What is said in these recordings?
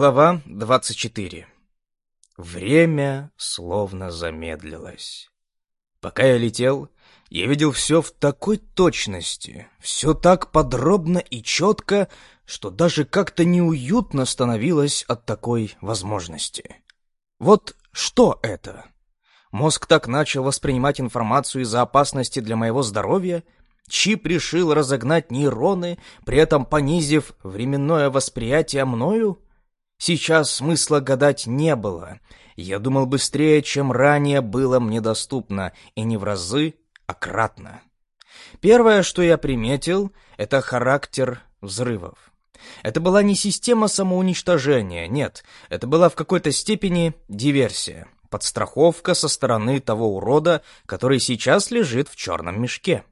Глава 24. Время словно замедлилось. Пока я летел, я видел все в такой точности, все так подробно и четко, что даже как-то неуютно становилось от такой возможности. Вот что это? Мозг так начал воспринимать информацию из-за опасности для моего здоровья — Чип решил разогнать нейроны, при этом понизив временное восприятие мною? Сейчас смысла гадать не было. Я думал быстрее, чем ранее было мне доступно, и не в разы, а кратно. Первое, что я приметил, это характер взрывов. Это была не система самоуничтожения, нет, это была в какой-то степени диверсия, подстраховка со стороны того урода, который сейчас лежит в черном мешке.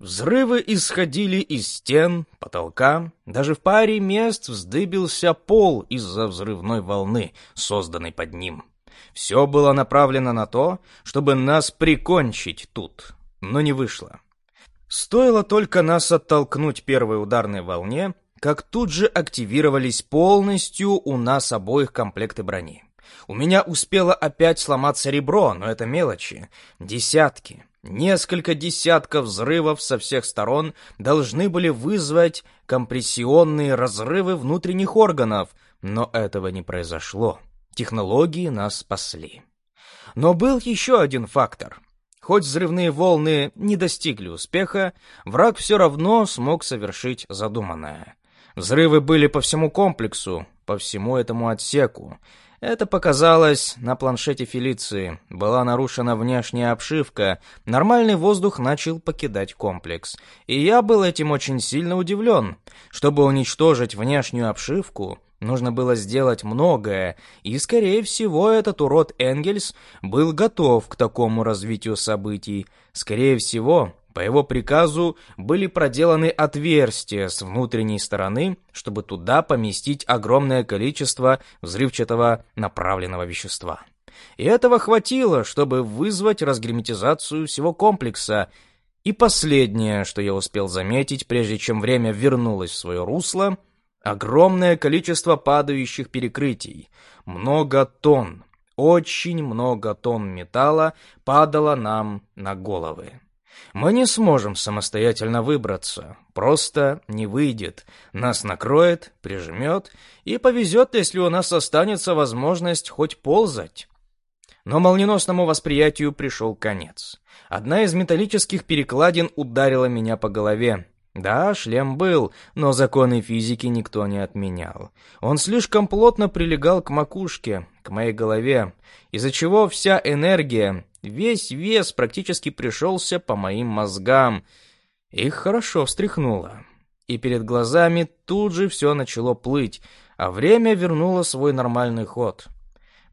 Взрывы исходили из стен, потолка, даже в паре мест вздыбился пол из-за взрывной волны, созданной под ним. Все было направлено на то, чтобы нас прикончить тут, но не вышло. Стоило только нас оттолкнуть первой ударной волне, как тут же активировались полностью у нас обоих комплекты брони. У меня успело опять сломаться ребро, но это мелочи. Десятки, Несколько десятков взрывов со всех сторон должны были вызвать компрессионные разрывы внутренних органов, но этого не произошло. Технологии нас спасли. Но был еще один фактор. Хоть взрывные волны не достигли успеха, враг все равно смог совершить задуманное. Взрывы были по всему комплексу, по всему этому отсеку. Это показалось на планшете Фелиции. Была нарушена внешняя обшивка, нормальный воздух начал покидать комплекс. И я был этим очень сильно удивлен. Чтобы уничтожить внешнюю обшивку, нужно было сделать многое, и, скорее всего, этот урод Энгельс был готов к такому развитию событий. Скорее всего, по его приказу были проделаны отверстия с внутренней стороны, чтобы туда поместить огромное количество взрывчатого направленного вещества. И этого хватило, чтобы вызвать разгерметизацию всего комплекса. И последнее, что я успел заметить, прежде чем время вернулось в свое русло, огромное количество падающих перекрытий. Много тонн, очень много тонн металла падало нам на головы. Мы не сможем самостоятельно выбраться. Просто не выйдет. Нас накроет, прижмет, и повезет, если у нас останется возможность хоть ползать. Но молниеносному восприятию пришел конец. Одна из металлических перекладин ударила меня по голове. Да, шлем был, но законы физики никто не отменял. Он слишком плотно прилегал к макушке, к моей голове, из-за чего вся энергия, Весь вес практически пришелся по моим мозгам. Их хорошо встряхнуло. И перед глазами тут же все начало плыть, а время вернуло свой нормальный ход.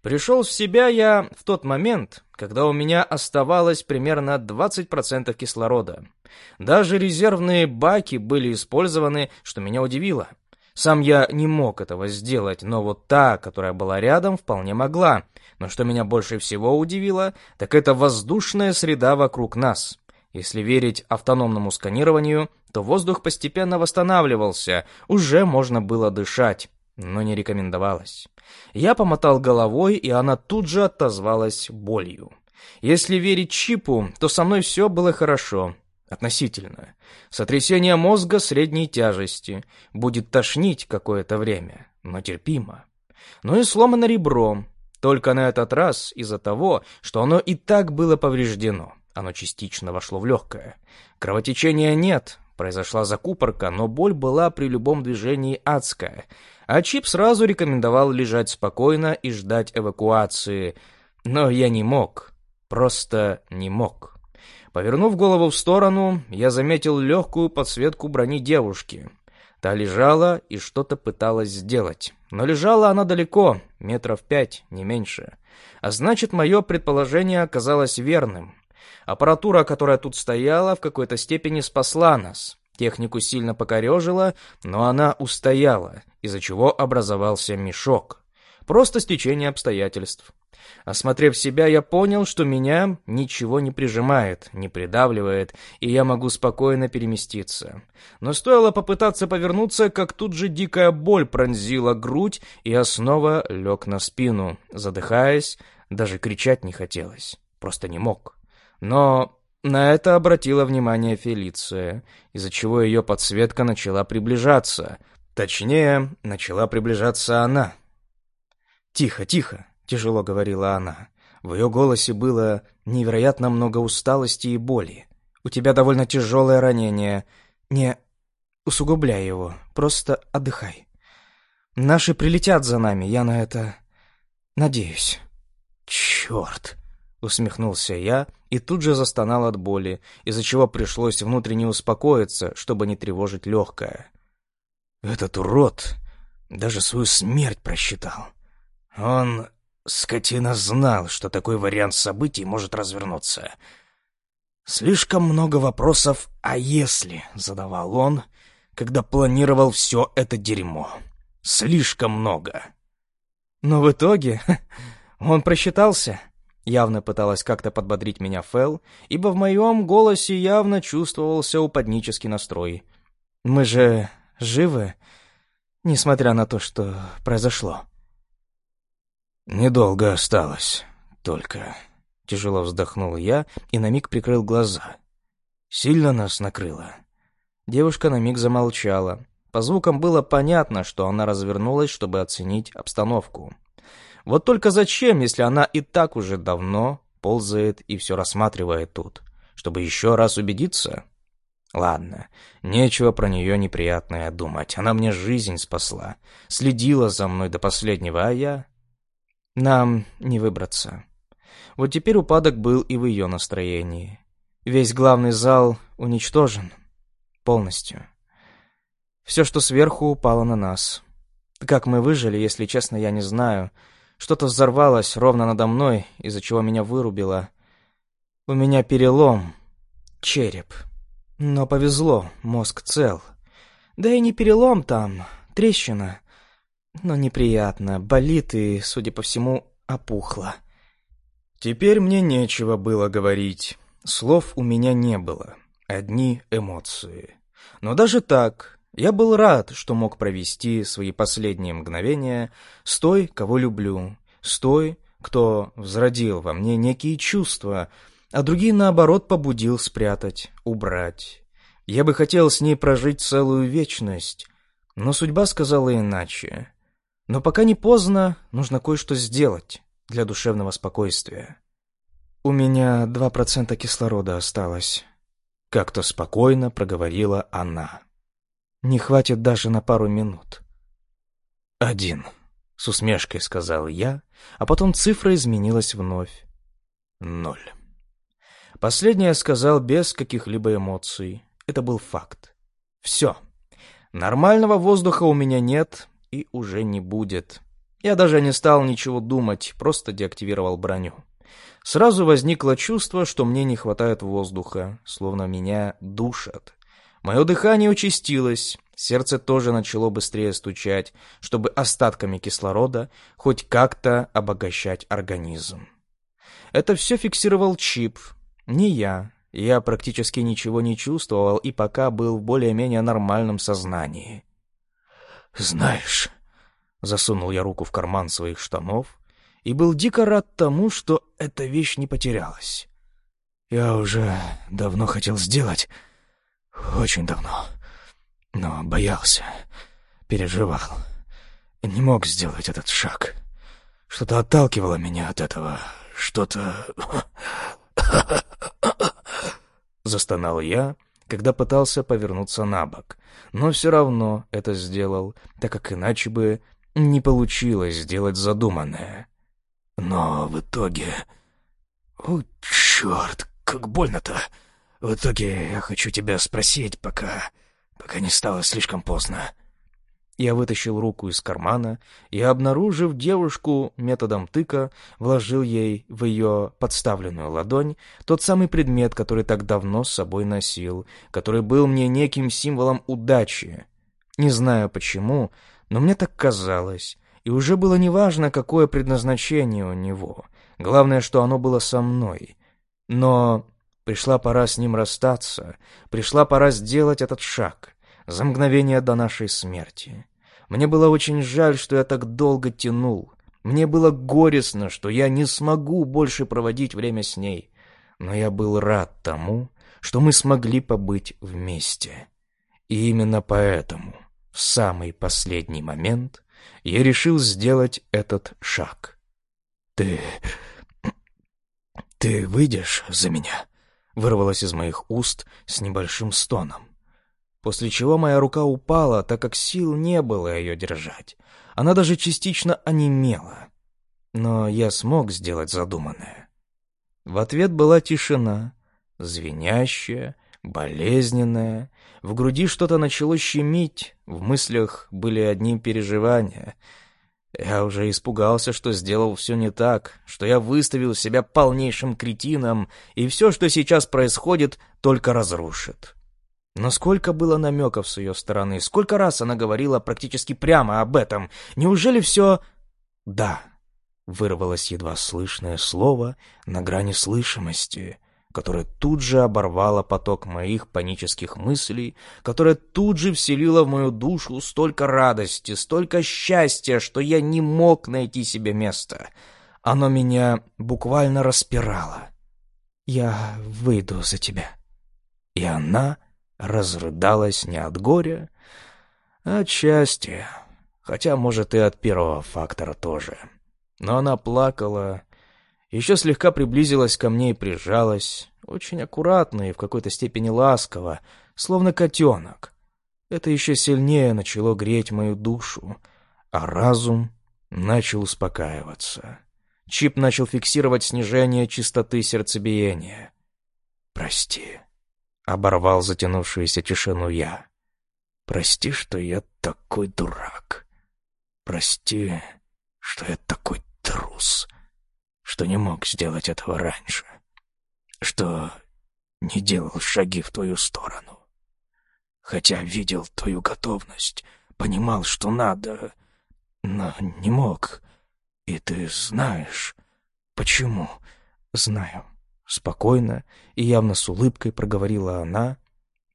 Пришел в себя я в тот момент, когда у меня оставалось примерно 20% кислорода. Даже резервные баки были использованы, что меня удивило. Сам я не мог этого сделать, но вот та, которая была рядом, вполне могла. Но что меня больше всего удивило, так это воздушная среда вокруг нас. Если верить автономному сканированию, то воздух постепенно восстанавливался, уже можно было дышать, но не рекомендовалось. Я помотал головой, и она тут же отозвалась болью. Если верить чипу, то со мной все было хорошо. Относительно. Сотрясение мозга средней тяжести. Будет тошнить какое-то время, но терпимо. Ну и сломано ребро. Только на этот раз из-за того, что оно и так было повреждено. Оно частично вошло в легкое. Кровотечения нет, произошла закупорка, но боль была при любом движении адская. А Чип сразу рекомендовал лежать спокойно и ждать эвакуации. Но я не мог. Просто не мог. Повернув голову в сторону, я заметил легкую подсветку брони девушки. Та лежала и что-то пыталась сделать. Но лежала она далеко, метров пять, не меньше. А значит, мое предположение оказалось верным. Аппаратура, которая тут стояла, в какой-то степени спасла нас. Технику сильно покорежила, но она устояла, из-за чего образовался мешок. Просто стечение обстоятельств. Осмотрев себя, я понял, что меня ничего не прижимает, не придавливает, и я могу спокойно переместиться. Но стоило попытаться повернуться, как тут же дикая боль пронзила грудь, и я снова лег на спину, задыхаясь, даже кричать не хотелось, просто не мог. Но на это обратила внимание Фелиция, из-за чего ее подсветка начала приближаться. Точнее, начала приближаться она. «Тихо, тихо», — тяжело говорила она. В ее голосе было невероятно много усталости и боли. «У тебя довольно тяжелое ранение. Не усугубляй его, просто отдыхай. Наши прилетят за нами, я на это надеюсь». «Черт!» — усмехнулся я и тут же застонал от боли, из-за чего пришлось внутренне успокоиться, чтобы не тревожить легкое. «Этот урод даже свою смерть просчитал. Он, скотина, знал, что такой вариант событий может развернуться. Слишком много вопросов «а если?» задавал он, когда планировал все это дерьмо. Слишком много. Но в итоге он просчитался. Явно пыталась как-то подбодрить меня Фэл, ибо в моем голосе явно чувствовался упаднический настрой. Мы же живы, несмотря на то, что произошло. Недолго осталось, только... Тяжело вздохнул я и на миг прикрыл глаза. Сильно нас накрыло. Девушка на миг замолчала. По звукам было понятно, что она развернулась, чтобы оценить обстановку. Вот только зачем, если она и так уже давно ползает и все рассматривает тут? Чтобы еще раз убедиться? Ладно, нечего про нее неприятное думать. Она мне жизнь спасла. Следила за мной до последнего, а я... Нам не выбраться. Вот теперь упадок был и в ее настроении. Весь главный зал уничтожен. Полностью. Все, что сверху, упало на нас. Как мы выжили, если честно, я не знаю. Что-то взорвалось ровно надо мной, из-за чего меня вырубило. У меня перелом. Череп. Но повезло, мозг цел. Да и не перелом там, трещина. Но неприятно, болит и, судя по всему, опухло. Теперь мне нечего было говорить. Слов у меня не было. Одни эмоции. Но даже так, я был рад, что мог провести свои последние мгновения с той, кого люблю, с той, кто взродил во мне некие чувства, а другие, наоборот, побудил спрятать, убрать. Я бы хотел с ней прожить целую вечность, но судьба сказала иначе. Но пока не поздно, нужно кое-что сделать для душевного спокойствия. «У меня два процента кислорода осталось», — как-то спокойно проговорила она. Не хватит даже на пару минут. «Один», — с усмешкой сказал я, а потом цифра изменилась вновь. Ноль. Последнее сказал без каких-либо эмоций. Это был факт. Все. Нормального воздуха у меня нет и уже не будет. Я даже не стал ничего думать, просто деактивировал броню. Сразу возникло чувство, что мне не хватает воздуха, словно меня душат. Мое дыхание участилось, сердце тоже начало быстрее стучать, чтобы остатками кислорода хоть как-то обогащать организм. Это все фиксировал чип, не я. Я практически ничего не чувствовал и пока был в более-менее нормальном сознании. «Знаешь...» — засунул я руку в карман своих штанов и был дико рад тому, что эта вещь не потерялась. «Я уже давно хотел сделать очень давно. Но боялся, переживал. Не мог сделать этот шаг. Что-то отталкивало меня от этого. Что-то... Застонал я, когда пытался повернуться на бок. Но все равно это сделал, так как иначе бы не получилось сделать задуманное. Но в итоге... О, черт, как больно-то! В итоге я хочу тебя спросить, пока... пока не стало слишком поздно». Я вытащил руку из кармана и, обнаружив девушку методом тыка, вложил ей в ее подставленную ладонь тот самый предмет, который так давно с собой носил, который был мне неким символом удачи. Не знаю почему, но мне так казалось, и уже было неважно, какое предназначение у него. Главное, что оно было со мной. Но пришла пора с ним расстаться, пришла пора сделать этот шаг, за мгновение до нашей смерти. Мне было очень жаль, что я так долго тянул. Мне было горестно, что я не смогу больше проводить время с ней. Но я был рад тому, что мы смогли побыть вместе. И именно поэтому, в самый последний момент, я решил сделать этот шаг. «Ты... ты выйдешь за меня?» вырвалось из моих уст с небольшим стоном. После чего моя рука упала, так как сил не было ее держать. Она даже частично онемела. Но я смог сделать задуманное. В ответ была тишина, звенящая, болезненная. В груди что-то начало щемить, в мыслях были одни переживания. Я уже испугался, что сделал все не так, что я выставил себя полнейшим кретином, и все, что сейчас происходит, только разрушит. Но сколько было намеков с ее стороны, сколько раз она говорила практически прямо об этом. Неужели все... Да, вырвалось едва слышное слово на грани слышимости которая тут же оборвала поток моих панических мыслей, которая тут же вселила в мою душу столько радости, столько счастья, что я не мог найти себе места. Оно меня буквально распирало. «Я выйду за тебя». И она разрыдалась не от горя, а от счастья, хотя, может, и от первого фактора тоже. Но она плакала еще слегка приблизилась ко мне и прижалась, очень аккуратно и в какой-то степени ласково, словно котенок. Это еще сильнее начало греть мою душу, а разум начал успокаиваться. Чип начал фиксировать снижение частоты сердцебиения. «Прости», — оборвал затянувшуюся тишину я. «Прости, что я такой дурак. Прости, что я такой трус» что не мог сделать этого раньше, что не делал шаги в твою сторону. Хотя видел твою готовность, понимал, что надо, но не мог. И ты знаешь, почему? Знаю. Спокойно и явно с улыбкой проговорила она,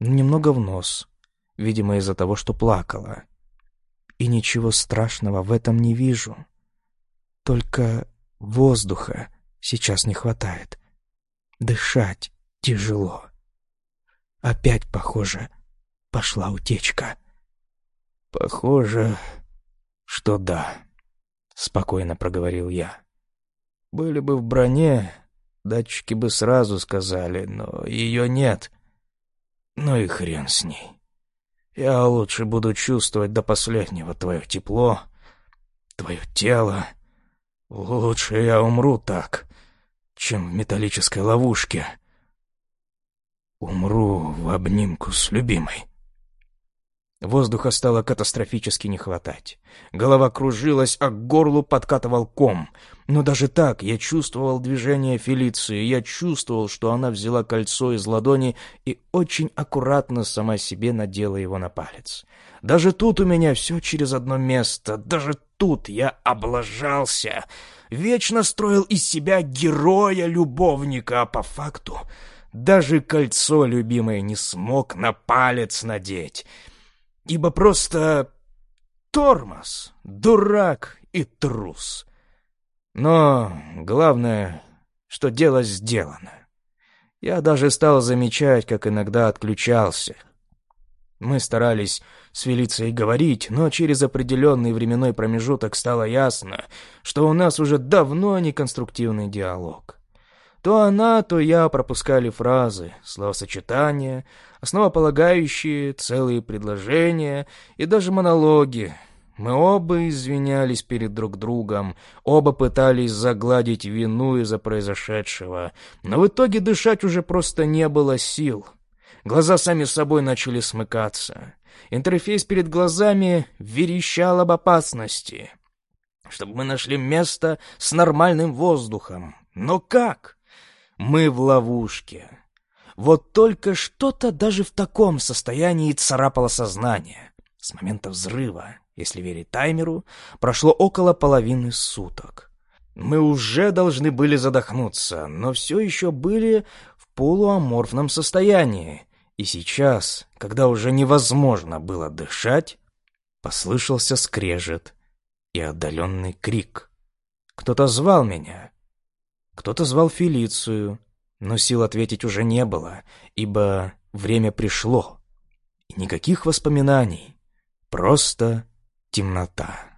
немного в нос, видимо, из-за того, что плакала. И ничего страшного в этом не вижу. Только Воздуха сейчас не хватает. Дышать тяжело. Опять, похоже, пошла утечка. Похоже, что да, спокойно проговорил я. Были бы в броне, датчики бы сразу сказали, но ее нет. Ну и хрен с ней. Я лучше буду чувствовать до последнего твое тепло, твое тело, Лучше я умру так, чем в металлической ловушке. Умру в обнимку с любимой. Воздуха стало катастрофически не хватать. Голова кружилась, а к горлу подкатывал ком. Но даже так я чувствовал движение Фелиции, я чувствовал, что она взяла кольцо из ладони и очень аккуратно сама себе надела его на палец. Даже тут у меня все через одно место, даже тут я облажался. Вечно строил из себя героя-любовника, а по факту даже кольцо любимое не смог на палец надеть. Ибо просто тормоз, дурак и трус. Но главное, что дело сделано. Я даже стал замечать, как иногда отключался — мы старались с Фелицией говорить, но через определенный временной промежуток стало ясно, что у нас уже давно не конструктивный диалог. То она, то я пропускали фразы, словосочетания, основополагающие, целые предложения и даже монологи. Мы оба извинялись перед друг другом, оба пытались загладить вину из-за произошедшего, но в итоге дышать уже просто не было сил. Глаза сами собой начали смыкаться. Интерфейс перед глазами верещал об опасности. Чтобы мы нашли место с нормальным воздухом. Но как? Мы в ловушке. Вот только что-то даже в таком состоянии царапало сознание. С момента взрыва если верить таймеру, прошло около половины суток. Мы уже должны были задохнуться, но все еще были в полуаморфном состоянии. И сейчас, когда уже невозможно было дышать, послышался скрежет и отдаленный крик. Кто-то звал меня. Кто-то звал Фелицию, но сил ответить уже не было, ибо время пришло. И никаких воспоминаний, просто темнота.